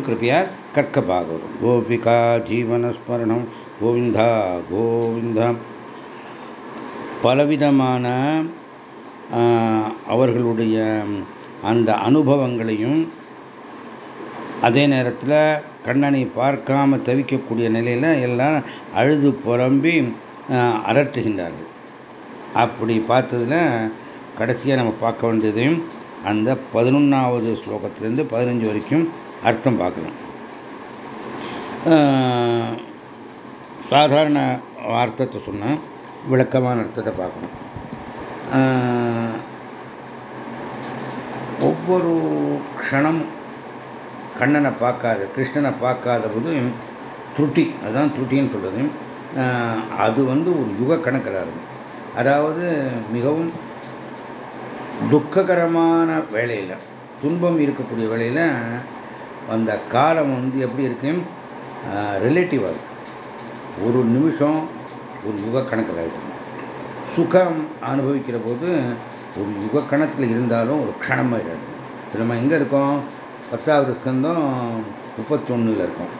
कृपया கற்கபாகவரம் கோபிகா ஜீவனஸ்மரணம் கோவிந்தா கோவிந்தா பலவிதமான அவர்களுடைய அந்த அனுபவங்களையும் அதே நேரத்தில் கண்ணனை பார்க்காம தவிக்கக்கூடிய நிலையில் எல்லாம் அழுது புலம்பி அரட்டுகின்றார்கள் அப்படி பார்த்ததில் கடைசியாக நம்ம பார்க்க வேண்டியது அந்த பதினொன்றாவது ஸ்லோகத்திலேருந்து பதினஞ்சு வரைக்கும் அர்த்தம் பார்க்கலாம். சாதாரண அர்த்தத்தை சொன்னால் விளக்கமான அர்த்தத்தை பார்க்கணும். ஒவ்வொரு க்ஷணம் கண்ணனை பார்க்காத கிருஷ்ணனை பார்க்காத போதும் துருட்டி அதுதான் துருட்டின்னு சொல்கிறது அது வந்து ஒரு யுக கணக்கில் இருக்கும். அதாவது மிகவும் துக்ககரமான வேலையில் துன்பம் இருக்கக்கூடிய வேலையில் அந்த காலம் வந்து எப்படி இருக்கு? ரிலேட்டிவாக இருக்கு ஒரு நிமிஷம் ஒரு யுக கணக்கில் இருக்கும் சுகம் அனுபவிக்கிற போது ஒரு யுக கணத்தில் இருந்தாலும் ஒரு க்ஷணமாக இருக்கும் இப்போ நம்ம எங்கே இருக்கோம்? பத்தாவது ஸ்கந்தம் முப்பத்தி ஒன்றில் இருக்கோம்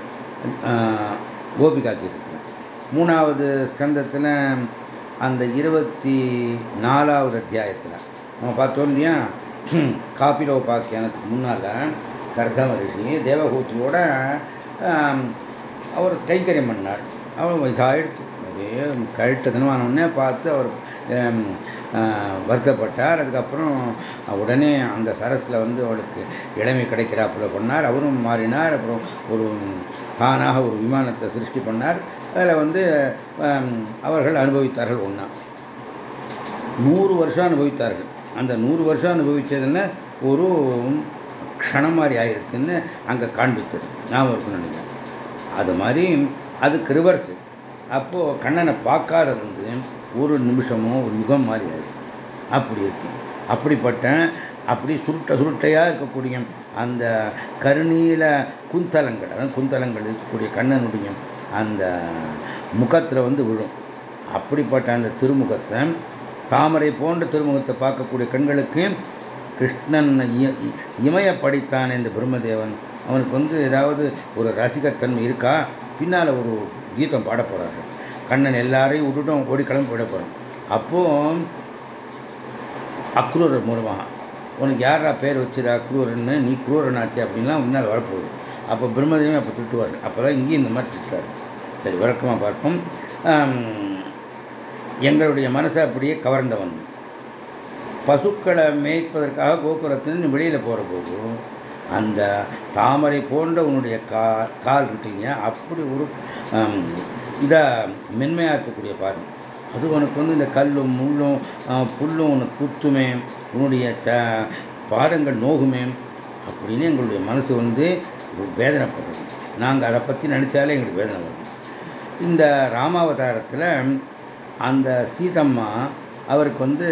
கோபிகாக்கு இருக்கோம் மூணாவது ஸ்கந்தத்தில் அந்த இருபத்தி நாலாவது அத்தியாயத்தில். நம்ம பார்த்தோம் இல்லையா? காப்பிலோபாக்கியானத்துக்கு முன்னால் கர்தம ரிஷி தேவகூத்தியோட அவர் கைக்கரியம் பண்ணார். அவர் வயசாயிடுச்சு அப்படியே கழுட்ட தினமானவுடனே பார்த்து அவர் வருத்தப்பட்டார். அதுக்கப்புறம் உடனே அந்த சரஸில் வந்து அவளுக்கு இளமை கிடைக்கிறாப்புல பண்ணார். அவரும் மாறினார். அப்புறம் ஒரு தானாக ஒரு விமானத்தை சிருஷ்டி பண்ணார். அதில் வந்து அவர்கள் அனுபவித்தார்கள் ஒன்றா நூறு வருஷம் அனுபவித்தார்கள். அந்த நூறு வருஷம் அனுபவித்ததுன்னு ஒரு க்ஷணம் மாதிரி ஆயிருக்குன்னு அங்கே காண்பித்தது ஞாபகம் இருக்குன்னு நினைக்கிறேன். அது மாதிரி அதுக்கு ரிவர்ஸ் அப்போது கண்ணனை பார்க்காத வந்து ஒரு நிமிஷமோ ஒரு யுகம் மாதிரி ஆயிடுச்சு. அப்படி இருக்கு. அப்படிப்பட்ட அப்படி சுருட்ட சுருட்டையாக இருக்கக்கூடிய அந்த கருணீல குந்தலங்கள் அதாவது குந்தலங்கள் இருக்கக்கூடிய கண்ணனுடைய அந்த முகத்தில் வந்து விழும். அப்படிப்பட்ட அந்த திருமுகத்தை தாமரை போன்ற திருமுகத்தை பார்க்கக்கூடிய கண்களுக்கு கிருஷ்ணன் இமய படித்தான் இந்த பிரம்மதேவன். அவனுக்கு வந்து ஏதாவது ஒரு ரசிகத்தன்மை இருக்கா? பின்னால் ஒரு கீதம் பாட போகிறாரு கண்ணன் எல்லாரையும் விட்டுட்டும் ஓடி கிளம்பி போயிட போகிறான் அப்போ அக்ரூரர் மூலமாக உனக்கு யாரா பேர் வச்சுரு அக்ரூரன்னு நீ குரூரனாச்சு அப்படின்லாம் முன்னால் வரப்போகுது. அப்போ பிரம்மதேவன் அப்போ திட்டுவார். அப்போ தான் இங்கேயும் இந்த மாதிரி திட்டுறாரு. சரி விளக்கமாக பார்ப்போம். எங்களுடைய மனசை அப்படியே கவர்ந்தவன். பசுக்களை மேய்ப்பதற்காக கோகுலத்தின் வெளியில் போகிற போது அந்த தாமரை போன்ற உன்னுடைய கால் கால் இருக்கீங்க அப்படி ஒரு இந்த மென்மையாக இருக்கக்கூடிய பாருங்க அது உனக்கு வந்து இந்த கல்லும் முள்ளும் புல்லும் உனக்கு குத்துமே உன்னுடைய த பாதங்கள் நோகுமே அப்படின்னு எங்களுடைய மனசு வந்து வேதனைப்படுறது நாங்கள் அதை பற்றி நினச்சாலே எங்களுக்கு வேதனை வரும். இந்த ராமாவதாரத்தில் அந்த சீதம்மா அவருக்கு வந்து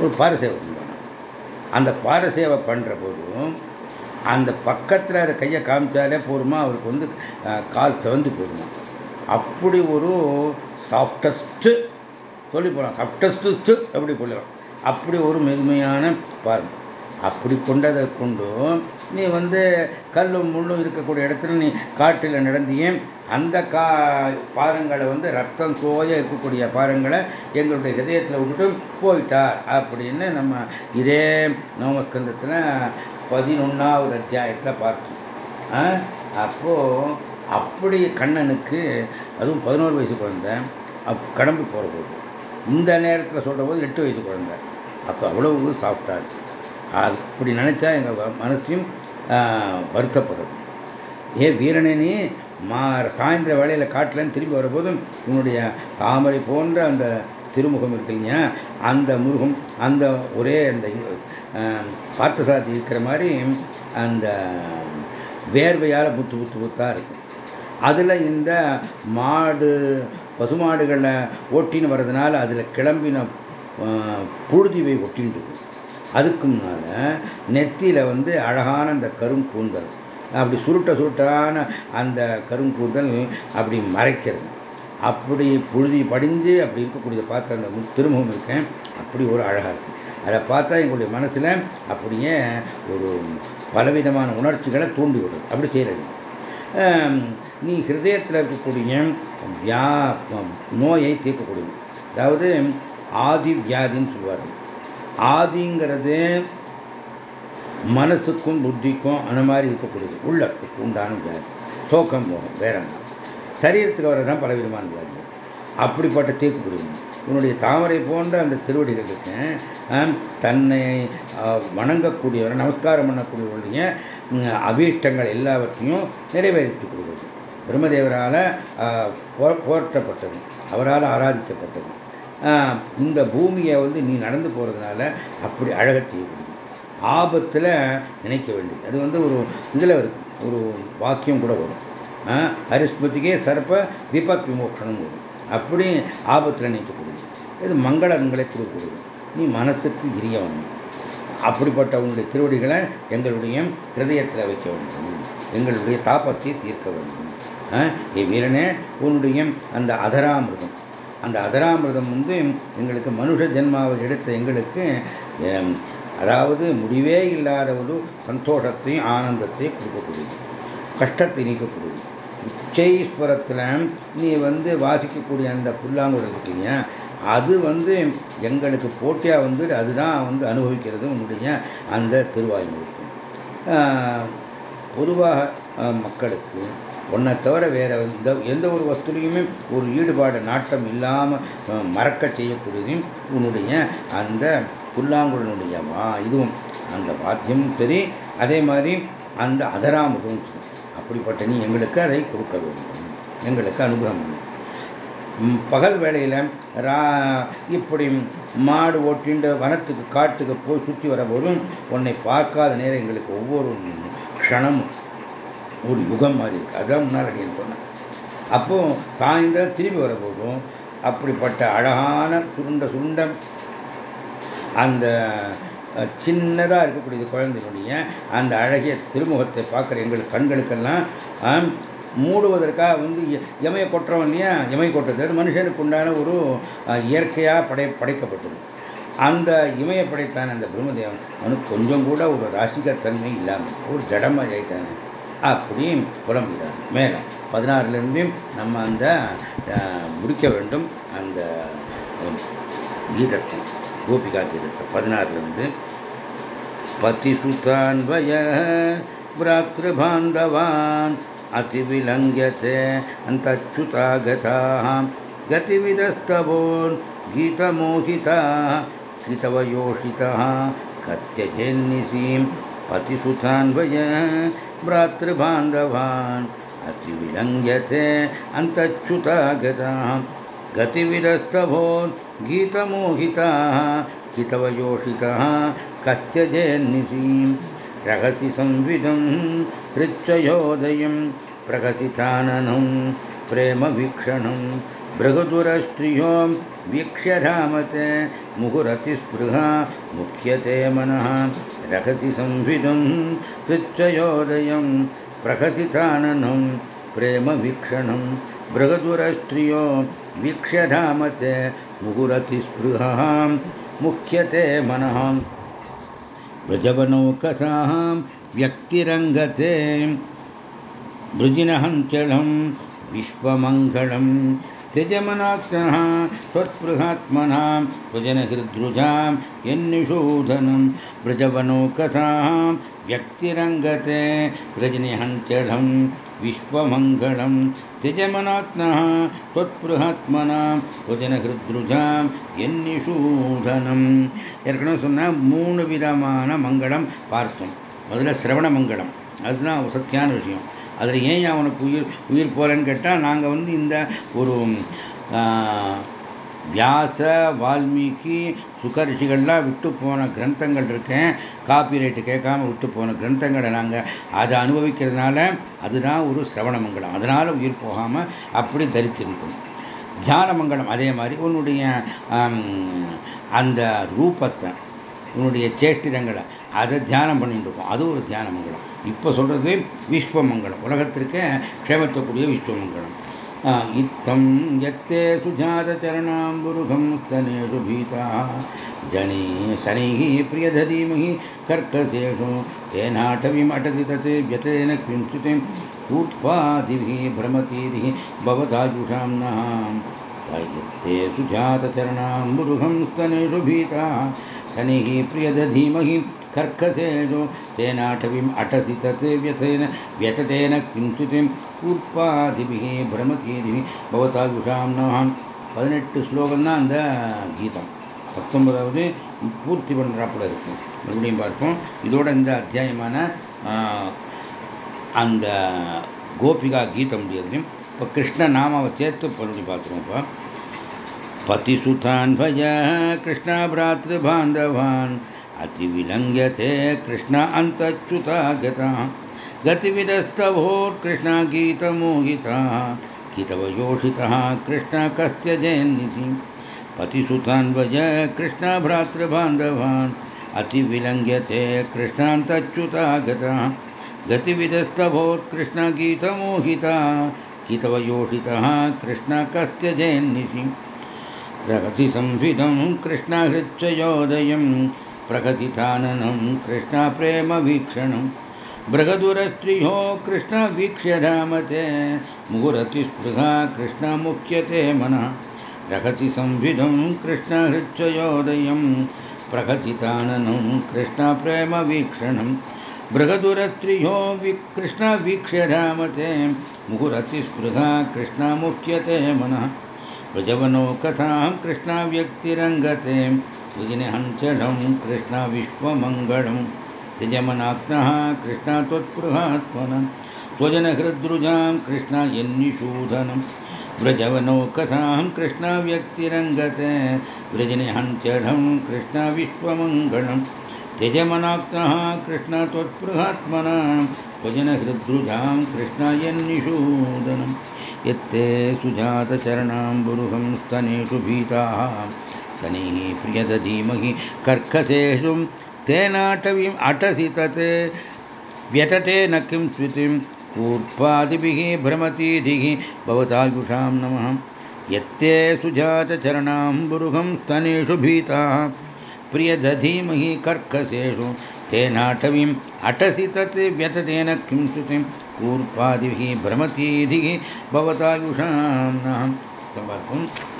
ஒரு பாரசேவை பண்ணுவாங்க அந்த பாரசேவை பண்ணுற போதும் அந்த பக்கத்தில் இருக்கிற கையை காமிச்சாலே போருமா? அவருக்கு வந்து கால் சிவந்து போயிருமா? அப்படி ஒரு சாஃப்டஸ்ட்டு சொல்லி போகலாம் சாஃப்டஸ்ட்டு அப்படி சொல்லலாம் அப்படி ஒரு மெதுமையான பாருங்க. அப்படி கொண்டதை கொண்டும் நீ வந்து கல்லும் முள்ளும் இருக்கக்கூடிய இடத்துல நீ காட்டில் நடந்தியே அந்த கா பாரங்களை வந்து ரத்தம் சோய இருக்கக்கூடிய பாரங்களை எங்களுடைய ஹதயத்தில் விட்டுட்டு போயிட்டார். அப்படின்னு நம்ம இதே நவமஸ்கந்தத்தில் பதினொன்றாவது அத்தியாயத்தில் பார்த்தோம். அப்போது அப்படி கண்ணனுக்கு அதுவும் பதினோரு வயசு குழந்தை அப் கடம்பு போகிற போது இந்த நேரத்தில் சொல்கிற போது எட்டு வயசு குழந்தை. அப்போ அவ்வளவு சாஃப்டாக இருக்குது அப்படி நினச்சா எங்கள் மனசையும் வருத்தப்படும் ஏ வீரனே மா சாயந்தர வேலையில் காட்டலன்னு திரும்பி வரும்போதும் உன்னுடைய தாமரை போன்ற அந்த திருமுகம் இருக்கு இல்லையா? அந்த முருகம் அந்த ஒரே அந்த பார்த்தசாதி இருக்கிற மாதிரி அந்த வேர்வையால் புத்து புத்து புத்தாக இருக்கும். அதில் இந்த மாடு பசுமாடுகளை ஓட்டின்னு வர்றதுனால அதில் கிளம்பின புழுதிவை ஒட்டின்னு இருக்கும். அதுக்கு முன்னால் நெத்தியில் வந்து அழகான அந்த கருங்கூந்தல் அப்படி சுருட்ட சுருட்டான அந்த கருங்கூந்தல் அப்படி மறைக்கிறது. அப்படி புழுதி படிஞ்சு அப்படி இருக்கக்கூடிய பார்த்து அந்த திருமுகம் இருக்கேன். அப்படி ஒரு அழகாக இருக்குது அதை பார்த்தா எங்களுடைய மனசில் அப்படியே ஒரு பலவிதமான உணர்ச்சிகளை தூண்டி விடுறது அப்படி செய்கிறது நீ ஹிருதயத்தில் இருக்கக்கூடிய வியா நோயை தீர்க்கக்கூடியது. அதாவது ஆதி வியாதின்னு சொல்லுவார்கள். ஆதிங்கிறது மனசுக்கும் புத்திக்கும் அந்த மாதிரி இருக்கக்கூடியது. உள்ளத்துக்கு உண்டான வியாதி. சோக்கம் போகும் வேற சரீரத்துக்கு வரதான் பலவிதமான வியாதிகள். அப்படிப்பட்ட தீர்க்கக்கூடியது உன்னுடைய தாமரை போன்ற அந்த திருவடிகளுக்கு தன்னை வணங்கக்கூடியவர் நமஸ்காரம் பண்ணக்கூடியவருடைய அபீஷ்டங்கள் எல்லாவற்றையும் நிறைவேற்றி கொடுக்கிறது. பிரம்மதேவரால் போற்றப்பட்டது. அவரால் ஆராதிக்கப்பட்டது. இந்த பூமியை வந்து நீ நடந்து போகிறதுனால அப்படி அழக செய்யக்கூடியது ஆபத்தில் நினைக்க வேண்டியது. அது வந்து ஒரு இதில் ஒரு வாக்கியம் கூட வரும். அரிஸ்மதிக்கே சர்ப்ப விபத் விமோஷனம் வரும். அப்படி ஆபத்தில் நினைக்கக்கூடியது இது மங்களங்களை கொடுக்கக்கூடியது நீ மனசுக்கு இரியவன். அப்படிப்பட்ட உன்னுடைய திருவடிகளை எங்களுடைய ஹிருதயத்தில் வைக்க வேண்டும். எங்களுடைய தாபத்தை தீர்க்க வேண்டும். வீரனே உன்னுடைய அந்த அதராமிருதம். அந்த அதராமிரதம் வந்து எங்களுக்கு மனுஷ ஜென்மாவை எடுத்த எங்களுக்கு அதாவது முடிவே இல்லாத ஒரு சந்தோஷத்தையும் ஆனந்தத்தையும் கொடுக்கக்கூடியது கஷ்டத்தை நீக்கக்கூடியது உச்சைஸ்வரத்தில் நீ வந்து வாசிக்கக்கூடிய அந்த புல்லாங்குழல் இருக்கீங்க அது வந்து எங்களுக்கு போட்டியாக வந்து அதுதான் வந்து அனுபவிக்கிறது உன்னுடைய அந்த திருவாய்மொழிக்கு பொதுவாக மக்களுக்கு ஒன்றை தவிர வேற எந்த எந்த ஒரு வஸ்துலையுமே ஒரு ஈடுபாடு நாட்டம் இல்லாமல் மறக்க செய்யக்கூடியதையும் உன்னுடைய அந்த புல்லாங்குழனுடைய வா இதுவும் அந்த வாத்தியமும் சரி அதே மாதிரி அந்த அதராமுகமும் சரி. அப்படிப்பட்ட நீ எங்களுக்கு அதை கொடுக்க வேண்டும். எங்களுக்கு அனுகிரகம் பகல் வேளையில் ரா இப்படி மாடு ஓட்டிண்டு வனத்துக்கு காட்டுக்கு போய் சுற்றி வரபோதும் உன்னை பார்க்காத நேரம் எங்களுக்கு ஒவ்வொரு க்ஷணமும் ஒரு யுகம் மாதிரி இருக்கு. அதான் முன்னால் அடியன் சொன்னேன். அப்போ சாயந்தரம் திரும்பி வரபோதும் அப்படிப்பட்ட அழகான சுருண்ட சுருண்ட அந்த சின்னதாக இருக்கக்கூடிய குழந்தைகளுடைய அந்த அழகிய திருமுகத்தை பார்க்குற எங்கள் கண்களுக்கெல்லாம் மூடுவதற்காக வந்து எமையை கொட்டுறவன் இல்லையா? எமை கொட்டுறது. அது மனுஷனுக்கு உண்டான ஒரு இயற்கையாக படை படைக்கப்பட்டது. அந்த இமயப்படைத்தான் அந்த பிரம்மதேவன். அவனுக்கு கொஞ்சம் கூட ஒரு ராசிகத்தன்மை இல்லாமல் ஒரு ஜடமழைத்தான் அப்படியும் புலம்புகிறான். மேலே பதினாறுலேருந்தையும் நம்ம அந்த முடிக்க வேண்டும். அந்த கீதத்தை கோபிகா கீதத்தை பதினாறுலேருந்து. பதிசுதான்வய பிராத்திருபாந்தவான் அதிவிலங்கியதே அந்த அச்சுதாகதாம் கதிவிதஸ்தவோன் கீதமோகிதா कृतवयोषितः कत्यजेन्निसीं पतिसुतान्वय भ्रातृबान्धवान् अतिविलङ्घ्यते अन्तच्युतागताः गतिविदस्तभोन् गीतमोहिताः हितवयोषितः कत्यजेन्निसीं रहसि संविदं हृच्चयोदयं प्रकथिताननं प्रेमवीक्षणं बृहदुरष्ट्रियो वीक्ष्य रामते मुहुरतिस्पृहा मुख्यते मनः रहसि संविदं हृच्चयोदयं प्रकथिताननं प्रेमवीक्षणं बृहदुरष्ट्रियो वीक्ष्य धामते मुहुरतिस्पृहः मुख्यते मनः व्रजवनौकसाः व्यक्तिरङ्गते वृजिनहञ्चलं विश्वमङ्गलं நிஜமனாத்மனா त्वत्पृहात्मनां भुजनहृद्रुजां यन्निषूधनं व्रजवनोकथां व्यक्तिरङ्गते व्रजनिहन्त्यढं विश्वमङ्गलं त्यजमनात्मः त्वत्पृहात्मनां भुजनहृद्रुजां எண்ணிஷூதனம் ஏற்கனவே சொன்னால் மூணு விதமான மங்களம் பார்த்தோம் முதல்ல சிரவண மங்களம் அதுதான் சத்தியான விஷயம் அதில் ஏன் அவனுக்கு உயிர் உயிர் போகிறேன்னு கேட்டால் நாங்கள் வந்து இந்த ஒரு வியாச வால்மீகி சுகரிஷிகள்லாம் விட்டு போன கிரந்தங்கள் இருக்கேன். காப்பி ரேட்டு கேட்காம விட்டு போன கிரந்தங்களை நாங்கள் அதை அனுபவிக்கிறதுனால அதுதான் ஒரு சிரவண மங்கலம் அதனால் உயிர் போகாமல் அப்படி தரித்திருக்கும். தியான மங்கலம் அதே மாதிரி உன்னுடைய அந்த ரூபத்தை உன்னுடைய சேஷ்டிரங்களை அதை தியானம் பண்ணிட்டு இருக்கோம் அது ஒரு தியான மங்களம் இப்போ சொல்கிறது விஸ்வமங்கலம் உலகத்திற்கு க்ஷேமத்தக்கூடிய விஸ்வமங்கலம் इत्थं यत्ते सुजातचरणाम्बुरुहं स्तनेषु भीताः जनी शनैः प्रियधीमहि कर्कशेषु तेनाटविमटति तत् व्यतेन किञ्चित् कूर्पादिभिः भ्रमतीभिः भवतायुषां नः यत्ते सुजातचरणाम्बुरुहं स्तनेषु भीताः शनैः प्रियदधीमहि कर्कशेषु तेनाटवीम् अटसि तत् व्यथेन व्यततेन किञ्चित् கூர்ப்பாதிபிகி பிரமகீதிபி பவதா விஷாம் நமம் பதினெட்டு ஸ்லோகம் தான் அந்த கீதம் பத்தொன்பதாவது பூர்த்தி பண்ணுறாப்புல இருக்கு மறுபடியும் பார்ப்போம் இதோட இந்த அத்தியாயமான அந்த கோபிகா கீதம் முடியாது இப்போ கிருஷ்ண நாமாவை சேர்த்து மறுபடியும் பார்த்துருவோம் இப்போ पतिसुतान्वय कृष्णा भ्रातृबान्धवान् अतिविलङ्घ्यते कृष्ण अन्तच्युता गता। गतिविदस्तभोत्कृष्णागीतमोहितः कितवयोषितः कृष्ण कस्य जयन्निधि पतिसुतान्वय कृष्णभ्रातृबान्धवान् अतिविलङ्घ्यते कृष्णान्तच्युता गता। गतिविदस्तभोत्कृष्णगीतमोहिता कितवयोषितः कृष्ण कस्य जयन्निधि रगति संविधं कृष्णहृच्चयोदयम् प्रगतिताननं कृष्णप्रेमवीक्षणं बृहदुरस्त्रियो कृष्णवीक्ष्य रामते मुहुरतिस्पृहा कृष्णमुख्यते मनः प्रगति संविदं कृष्णहृच्छयोदयं प्रगतिताननं कृष्णप्रेमवीक्षणं बृहदुरस्त्रियो वि कृष्णवीक्ष्य रामते मुहुरतिस्पृहा कृष्णमुख्यते मनः व्रजवनो कथां कृष्णाव्यक्तिरङ्गते विघ्नहंसनं कृष्णविश्वमङ्गलं त्यजमनात्नः कृष्ण त्वत्पृहात्मनं त्वजनहृद्रुजां कृष्ण यन्निषूधनं। व्रजवनौकसां कृष्णव्यक्तिरङ्गते व्रजनिहन्त्यढं कृष्णविश्वमङ्गलं त्यजमनात्नः कृष्ण त्वत्पृहात्मना त्वजनहृद्रुजां कृष्ण यन्निषूदनं यत्ते सुजातचरणां बुरुहं स्तनेषु भीताः। कनीनी प्रियद धीमह कर्कशेषु तेनाटवी अटसी तत्। व्यटते न किं स्वितिम् ऊर्ध्वादिभिः भ्रमतीधिः भवतायुषां नमः। यत्ते सुजातचरणाम्बुरुहं स्तनेषु भीताः। प्रियदधीमहि कर्कशेषु तेनाटवीम् अटसि तत्। व्यततेन किं श्रुतिम् ऊर्ध्वादिभिः भ्रमतीधिः भवतायुषां नमः।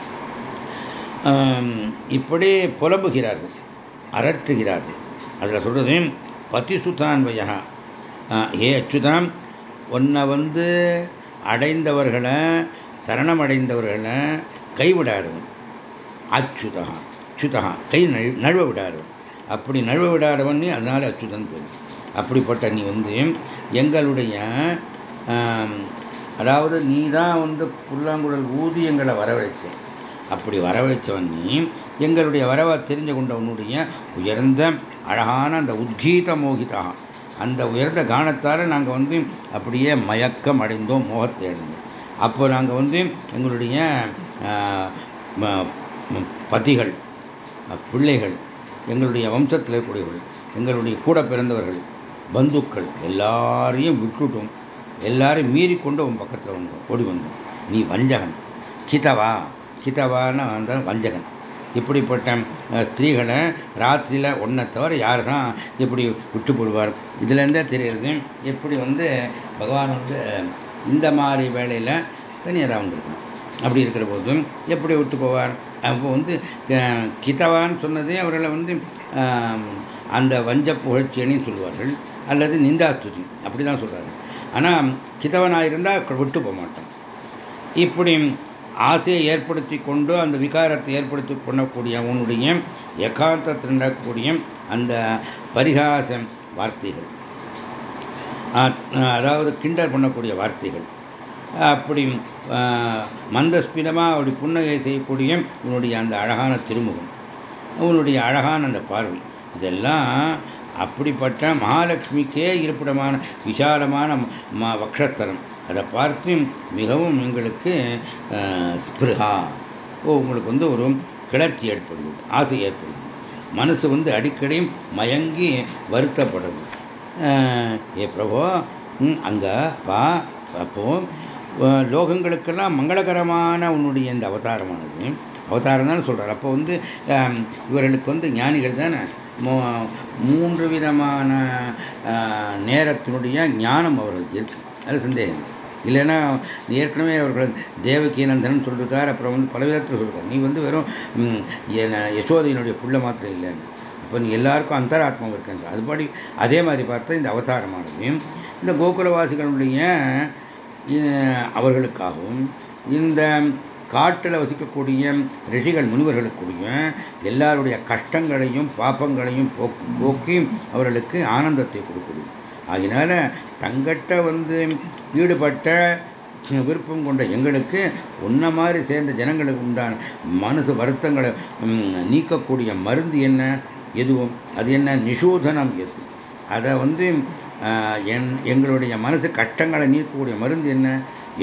இப்படி புலம்புகிறார்கள் அரற்றுகிறார்கள். அதில் சொல்றது பதிசுதான்வயா ஏ அச்சுதாம் உன்னை வந்து அடைந்தவர்களை சரணம் அடைந்தவர்களை கைவிடாரு அச்சுதா அச்சுதா கை நழுவ விடாரு அப்படி நழுவ விடாதவன் அதனால் அச்சுதன் போகும் அப்படிப்பட்ட நீ வந்து எங்களுடைய அதாவது நீ தான் வந்து புல்லாங்குழல் ஊதியங்களை வரவழைச்சேன் அப்படி வரவழைச்சவன் நீ எங்களுடைய வரவை தெரிஞ்சு கொண்ட உன்னுடைய உயர்ந்த அழகான அந்த உத்கீத மோகிதா. அந்த உயர்ந்த கானத்தால் நாங்கள் வந்து அப்படியே மயக்கம் அடைந்தோம் மோகத்தை அடைந்தோம். அப்போ நாங்கள் வந்து எங்களுடைய பதிகள் பிள்ளைகள் எங்களுடைய வம்சத்தில் இருக்கக்கூடியவர்கள் எங்களுடைய கூட பிறந்தவர்கள் பந்துக்கள் எல்லாரையும் விட்டுட்டோம். எல்லாரையும் மீறி கொண்டு உன் பக்கத்தில் வந்தோம் ஓடி வந்தோம் நீ வஞ்சகன். கிதவா கிதவான்னு அந்த வஞ்சகன். இப்படிப்பட்ட ஸ்திரீகளை ராத்திரியில் ஒன்றை தவிர யார் தான் இப்படி விட்டு போடுவார்? இதுலேருந்தே தெரியுது எப்படி வந்து பகவான் வந்து இந்த மாதிரி வேலையில் தனியாக வந்திருக்கணும். அப்படி இருக்கிற போதும் எப்படி விட்டு போவார்? அப்போ வந்து கிதவான்னு சொன்னதே அவர்களை வந்து அந்த வஞ்ச புகழ்ச்சியன்னு சொல்லுவார்கள். அல்லது நிந்தாஸ்துதி அப்படி தான் சொல்கிறாரு ஆனால் கிதவனாக இருந்தால் விட்டு போக மாட்டான். இப்படி ஆசையை ஏற்படுத்தி கொண்டு அந்த விகாரத்தை ஏற்படுத்தி கொள்ளக்கூடிய உன்னுடைய ஏகாந்தத்தில் நடக்கக்கூடிய அந்த பரிகாசம் வார்த்தைகள். அதாவது கிண்டல் பண்ணக்கூடிய வார்த்தைகள். அப்படி மந்தஸ்பிதமாக அப்படி புன்னகை செய்யக்கூடிய உன்னுடைய அந்த அழகான திருமுகம் உன்னுடைய அழகான அந்த பார்வை இதெல்லாம் அப்படிப்பட்ட மகாலட்சுமிக்கே இருப்பிடமான விசாலமான வக்ஷத்தலம். அதை பார்த்து மிகவும் எங்களுக்கு ஸ்பிருகா. ஓ உங்களுக்கு வந்து ஒரு கிளர்ச்சி ஏற்படுது ஆசை ஏற்படுது மனசு வந்து அடிக்கடி மயங்கி வருத்தப்படுது. ஏ பிரபோ அங்கே பா அப்போ லோகங்களுக்கெல்லாம் மங்களகரமான உன்னுடைய இந்த அவதாரமானது. அவதாரம் தான் சொல்கிறார் அப்போ வந்து இவர்களுக்கு வந்து ஞானிகள் தானே? மூன்று விதமான நேரத்தினுடைய ஞானம் அவர்களுக்கு இருக்கு. அது சந்தேகம். இல்லைன்னா ஏற்கனவே அவர்கள் தேவகீனந்தன் சொல்லியிருக்கார் அப்புறம் வந்து பல விதத்தில் சொல்லியிருக்காரு நீ வந்து வெறும் யசோதையினுடைய புள்ள மாத்திரம் இல்லைன்னு. அப்போ நீ எல்லாருக்கும் அந்தராத்மம் இருக்குன்னு அதுபடி அதே மாதிரி பார்த்தா இந்த அவதாரமானதையும் இந்த கோகுலவாசிகளுடைய அவர்களுக்காகவும் இந்த காட்டில் வசிக்கக்கூடிய ரிஷிகள் முனிவர்களுக்குடைய எல்லாருடைய கஷ்டங்களையும் பாப்பங்களையும் போக்கி அவர்களுக்கு ஆனந்தத்தை கொடுக்கணும். அதனால தங்கட்ட வந்து ஈடுபட்ட விருப்பம் கொண்ட எங்களுக்கு உன்ன மாதிரி சேர்ந்த ஜனங்களுக்கு உண்டான மனசு வருத்தங்களை நீக்கக்கூடிய மருந்து என்ன எதுவும்? அது என்ன? நிஷோதனம் எது? அதை வந்து என் எங்களுடைய மனசு கஷ்டங்களை நீக்கக்கூடிய மருந்து என்ன?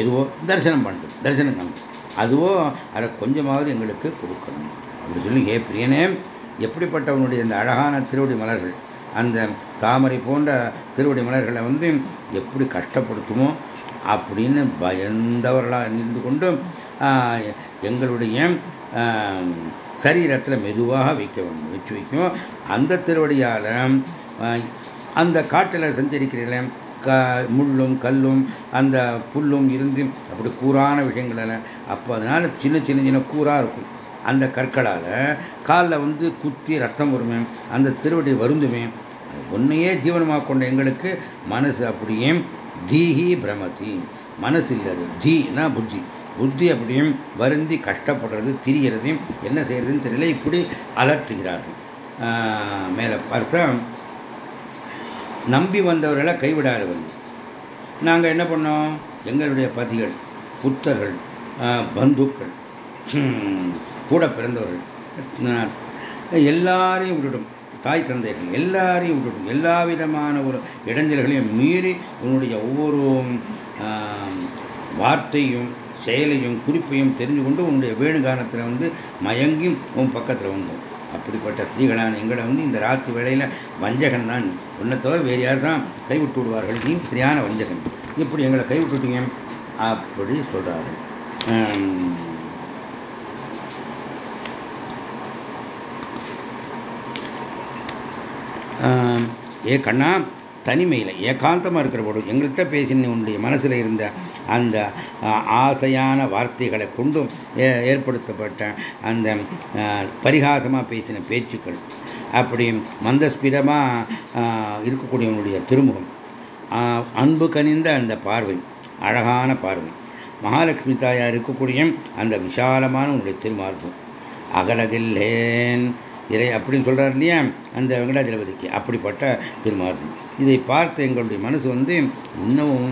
எதுவோ? தரிசனம் பண்ணுறது தரிசனம் காமிச்சு அதுவோ அதை கொஞ்சமாவது எங்களுக்கு கொடுக்கணும். அப்படி சொல்லி ஏ பிரியனே எப்படிப்பட்டவனுடைய இந்த அழகான திருவடி மலர்கள் அந்த தாமரை போன்ற திருவடி மலர்களை வந்து எப்படி கஷ்டப்படுத்துமோ அப்படின்னு பயந்தவர்களாக இருந்து கொண்டு எங்களுடைய சரீரத்தில் மெதுவாக வைக்க வேண்டும் வச்சு வைக்கும் அந்த திருவடியால் அந்த காட்டில் சஞ்சரிக்கிறீர்களே க முள்ளும் கல்லும் அந்த புல்லும் இருந்து அப்படி கூறான விஷயங்கள் அப்போ அதனால் சின்ன சின்ன சின்ன கூறாக இருக்கும். அந்த கற்களால் காலில் வந்து குத்தி ரத்தம் வருமே அந்த திருவடி வருந்துமே உன்னையே ஜீவனமாக கொண்ட எங்களுக்கு மனசு அப்படியே தீஹி பிரமதி. மனசு இல்லாது. தீனா புத்தி. புத்தி அப்படியும் வருந்தி கஷ்டப்படுறது திரிகிறது என்ன செய்யறதுன்னு தெரியல. இப்படி அலட்டுகிறார்கள். மேலே பார்த்தா நம்பி வந்தவர்களை கைவிடாதவர்கள் நாங்கள் என்ன பண்ணோம்? எங்களுடைய பதிகள் புத்தர்கள் பந்துக்கள் கூட பிறந்தவர்கள் எல்லாரையும் விட்டுடும் தாய் தந்தைகள் எல்லாரையும் விட்டுடும் எல்லா விதமான ஒரு இடைஞ்சல்களையும் மீறி உன்னுடைய ஒவ்வொரு வார்த்தையும் செயலையும் குறிப்பையும் தெரிஞ்சு கொண்டு உன்னுடைய வேணுகானத்தில் வந்து மயங்கி உன் பக்கத்தில் வந்தோம் அப்படிப்பட்ட ஸ்திரீகளான எங்களை வந்து இந்த ராத்திரி வேளையில் வஞ்சகன் தான். உன்னை தவிர வேறு யார் தான் கைவிட்டு விடுவார்கள்? நீ சரியான வஞ்சகன். இப்படி எங்களை கைவிட்டுட்டீங்க. அப்படி சொல்கிறார்கள் ஏ கண்ணா தனிமையில் ஏகாந்தமாக இருக்கிற போது எங்கள்கிட்ட பேசின உன்னுடைய மனசில் இருந்த அந்த ஆசையான வார்த்தைகளை கொண்டும் ஏற்படுத்தப்பட்ட அந்த பரிகாசமாக பேசின பேச்சுக்கள் அப்படி மந்தஸ்பிதமாக இருக்கக்கூடியவனுடைய திருமுகம் அன்பு கனிந்த அந்த பார்வை அழகான பார்வை மகாலட்சுமி தாயா இருக்கக்கூடிய அந்த விசாலமான உன்னுடைய திருமார்பு. அகலகில்லேன் இறை அப்படின்னு சொல்கிறார் இல்லையா? அந்த வெங்கடாஜலபதிக்கு. அப்படிப்பட்ட திருமாறு இதை பார்த்து எங்களுடைய மனசு வந்து இன்னமும்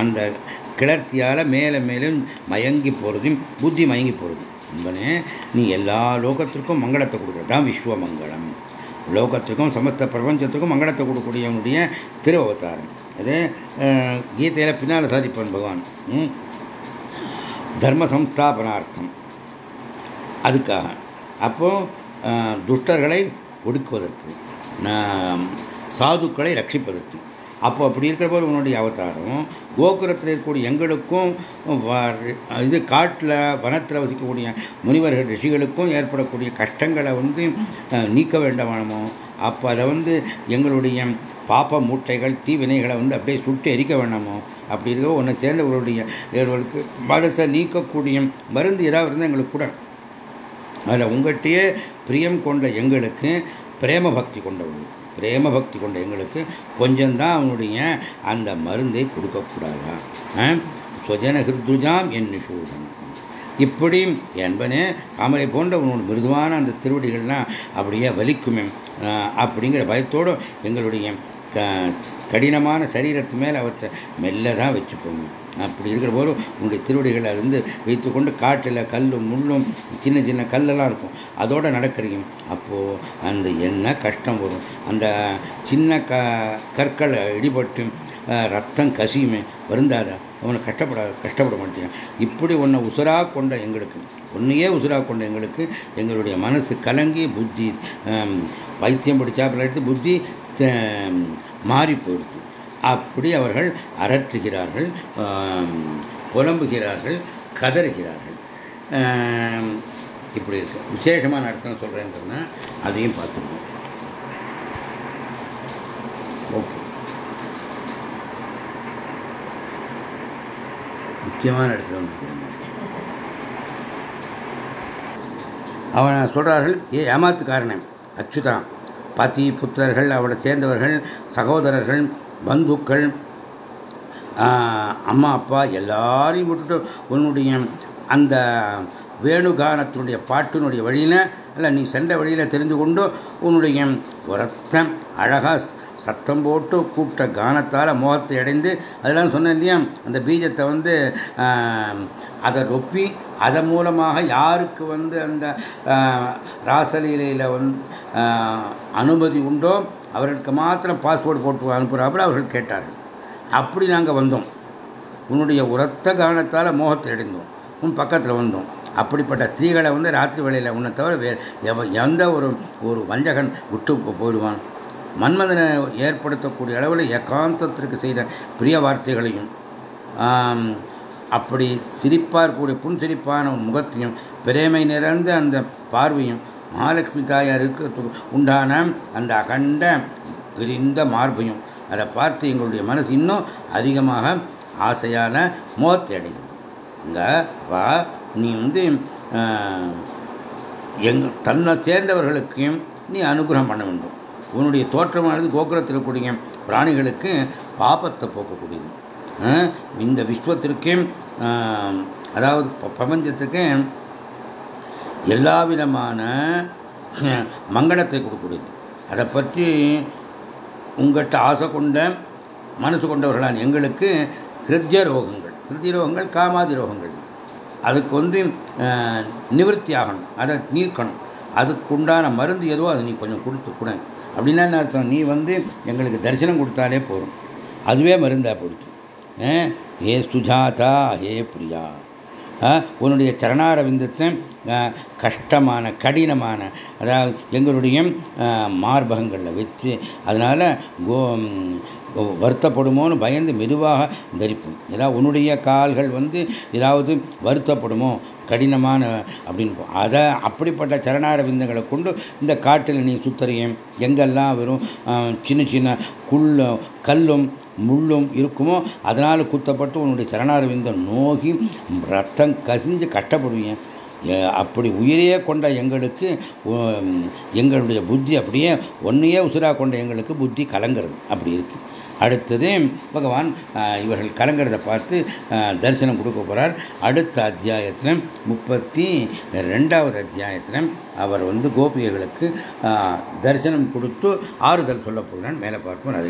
அந்த கிளர்ச்சியால் மேலே மேலும் மயங்கி போகிறதும் புத்தி மயங்கி போகிறது என்பனே நீ எல்லா லோகத்திற்கும் மங்களத்தை கொடுக்குறது தான் விஸ்வமங்கலம். லோகத்துக்கும் சமஸ்த பிரபஞ்சத்துக்கும் மங்களத்தை கொடுக்கக்கூடியவனுடைய திரு அவதாரம் அது கீதையில் பின்னால் சாதிப்பான் பகவான். தர்ம சம்ஸ்தாபனார்த்தம். அதுக்காக. அப்போ துஷ்டர்களை ஒடுக்குவதற்கு சாதுக்களை ரட்சிப்பதற்கு. அப்போ அப்படி இருக்கிற போது உன்னுடைய அவதாரம் கோகுரத்தில் இருக்கக்கூடிய எங்களுக்கும் இது காட்டில் வனத்தில் வசிக்கக்கூடிய முனிவர்கள் ரிஷிகளுக்கும் ஏற்படக்கூடிய கஷ்டங்களை வந்து நீக்க வேண்டாமோ அப்போ அதை வந்து எங்களுடைய பாப்ப மூட்டைகள் தீவினைகளை வந்து அப்படியே சுட்டு எரிக்க வேண்டாமோ அப்படி இருக்க உன்னை சேர்ந்தவர்களுடைய இவர்களுக்கு மனசை நீக்கக்கூடிய மருந்து ஏதாவது இருந்தால் எங்களுக்கு கூட. அதில் உங்கள்கிட்டயே பிரியம் கொண்ட எங்களுக்கு பிரேம பக்தி கொண்டவங்க பிரேம பக்தி கொண்ட எங்களுக்கு கொஞ்சம்தான் அவனுடைய அந்த மருந்தை கொடுக்கக்கூடாதா? சுவஜன ஹிருதுஜாம் என் நிஷூதனம் இப்படி என்பனே காமரை போன்ற உன்னோட மிருதுவான அந்த திருவடிகள்லாம் அப்படியே வலிக்குமே. அப்படிங்கிற பயத்தோடு எங்களுடைய கடினமான சரீரத்து மேலே அவற்றை மெல்ல தான் வச்சுப்போங்க அப்படி இருக்கிற போது உங்களுடைய திருவடிகளை இருந்து வைத்துக்கொண்டு காட்டில் கல்லும் முள்ளும் சின்ன சின்ன கல்லெல்லாம் இருக்கும். அதோடு நடக்கிறீங்க. அப்போது அந்த என்ன கஷ்டம் வரும்? அந்த சின்ன க கற்களை இடிபட்டு ரத்தம் கசியுமே வருந்தாதா? அவனை கஷ்டப்பட கஷ்டப்பட மாட்டேன். இப்படி ஒன்றை உசுராக கொண்ட எங்களுக்கு ஒன்றையே உசுராக கொண்ட எங்களுக்கு எங்களுடைய மனசு கலங்கி புத்தி பைத்தியம் பிடிச்சாப்பில் எடுத்து புத்தி மாறி போயிடுது. அப்படி அவர்கள் அரற்றுகிறார்கள் புலம்புகிறார்கள் கதறுகிறார்கள். இப்படி இருக்கு. விசேஷமான அர்த்தம் சொல்றேன்றதுன்னா அதையும் பார்த்துக்கணும். ஓகே. முக்கியமான இடத்துல வந்து அவன் சொல்றார்கள் ஏ ஏமாத்துக்காரனே அச்சுதான். பதி புத்திரர்கள் அவளை சேர்ந்தவர்கள் சகோதரர்கள் பந்துக்கள் அம்மா அப்பா எல்லாரையும் விட்டுட்டு உன்னுடைய அந்த வேணுகானத்தினுடைய பாட்டினுடைய வழியில் இல்லை நீ சென்ற வழியில் தெரிந்து கொண்டு உன்னுடைய உரத்த அழகாக சத்தம் போட்டு கூப்பிட்ட கானத்தால் மோகத்தை அடைந்து அதெல்லாம் சொன்னேன் இல்லையா? அந்த பீஜத்தை வந்து அதை ரொப்பி அதன் மூலமாக யாருக்கு வந்து அந்த ராசலீலையில் வந்து அனுமதி உண்டோ அவர்களுக்கு மாத்திரம் பாஸ்போர்ட் போட்டு அனுப்புகிறாப்புல அவர்கள் கேட்டார்கள். அப்படி நாங்கள் வந்தோம். உன்னுடைய உரத்த காரணத்தால் மோகத்தை அடைந்தோம். உன் பக்கத்தில் வந்தோம். அப்படிப்பட்ட ஸ்திரீகளை வந்து ராத்திரி வேளையில் உன்னை தவிர வேறு எந்த ஒரு ஒரு வஞ்சகன் விட்டு போயிடுவான். மன்மதனை ஏற்படுத்தக்கூடிய அளவில் ஏகாந்தத்திற்கு செய்த பிரிய வார்த்தைகளையும் அப்படி சிரிப்பார் புன் சிரிப்பான முகத்தையும் பிரேமை நிறைந்த அந்த பார்வையும் மகாலட்சுமி தாயாருக்கு உண்டான அந்த அகண்ட பிரிந்த மார்பையும் அதை பார்த்து எங்களுடைய மனசு இன்னும் அதிகமாக ஆசையான மோகத்தை அடைகிறது இந்த பா நீ வந்து எங் தன்னை சேர்ந்தவர்களுக்கும் நீ அனுகிரகம் பண்ண வேண்டும். உன்னுடைய தோற்றமானது கோகுலத்தில் இருக்கக்கூடிய பிராணிகளுக்கு பாபத்தை போக்கக்கூடியது. இந்த விஸ்வத்திற்கும் அதாவது பிரபஞ்சத்துக்கு எல்லா விதமான மங்களத்தை கொடுக்கக்கூடியது. அதை பற்றி உங்கள்கிட்ட ஆசை கொண்ட மனசு கொண்டவர்களான எங்களுக்கு ஹிருத்திய ரோகங்கள் ஹிருத்திய ரோகங்கள் காமாதி ரோகங்கள். அதுக்கு வந்து நிவர்த்தி ஆகணும் அதை நீக்கணும். அதுக்குண்டான மருந்து எதுவோ அதை நீ கொஞ்சம் கொடுத்து கூட. அப்படின்னா என்ன அர்த்தம்? நீ வந்து எங்களுக்கு தரிசனம் கொடுத்தாலே போதும். அதுவே மருந்தா போடுச்சு. ஏ சுஜாதா ஹே பிரியா. உன்னுடைய சரணாரவிந்தத்தை கஷ்டமான கடினமான அதாவது எங்களுடைய மார்பகங்களில் வச்சு அதனால் கோ வருத்தப்படுமோன்னு பயந்து மெதுவாக தரிப்போம். ஏதாவது உன்னுடைய கால்கள் வந்து ஏதாவது வருத்தப்படுமோ கடினமான அப்படின்னு அதை அப்படிப்பட்ட சரணார விந்தங்களை கொண்டு இந்த காட்டில் நீ சுத்தறியும். எங்கெல்லாம் வெறும் சின்ன சின்ன குள்ள கல்லும் முள்ளும் இருக்குமோ அதனால் குத்தப்பட்டு உன்னுடைய சரணார விந்தம் நோகி ரத்தம் கசிஞ்சு கஷ்டப்படுவீங்க அப்படி உயிரையே கொண்ட எங்களுக்கு எங்களுடைய புத்தி அப்படியே ஒன்றையே உசுராக கொண்ட எங்களுக்கு புத்தி கலங்கிறது. அப்படி இருக்குது அடுத்தது பகவான் இவர்கள் கலங்கிறத பார்த்து தரிசனம் கொடுக்க போகிறார் அடுத்த அத்தியாயத்தில் முப்பத்தி ரெண்டாவது அத்தியாயத்தில் அவர் வந்து கோபியர்களுக்கு தரிசனம் கொடுத்து ஆறுதல் சொல்ல போகிறான். மேலே பார்ப்போம். அது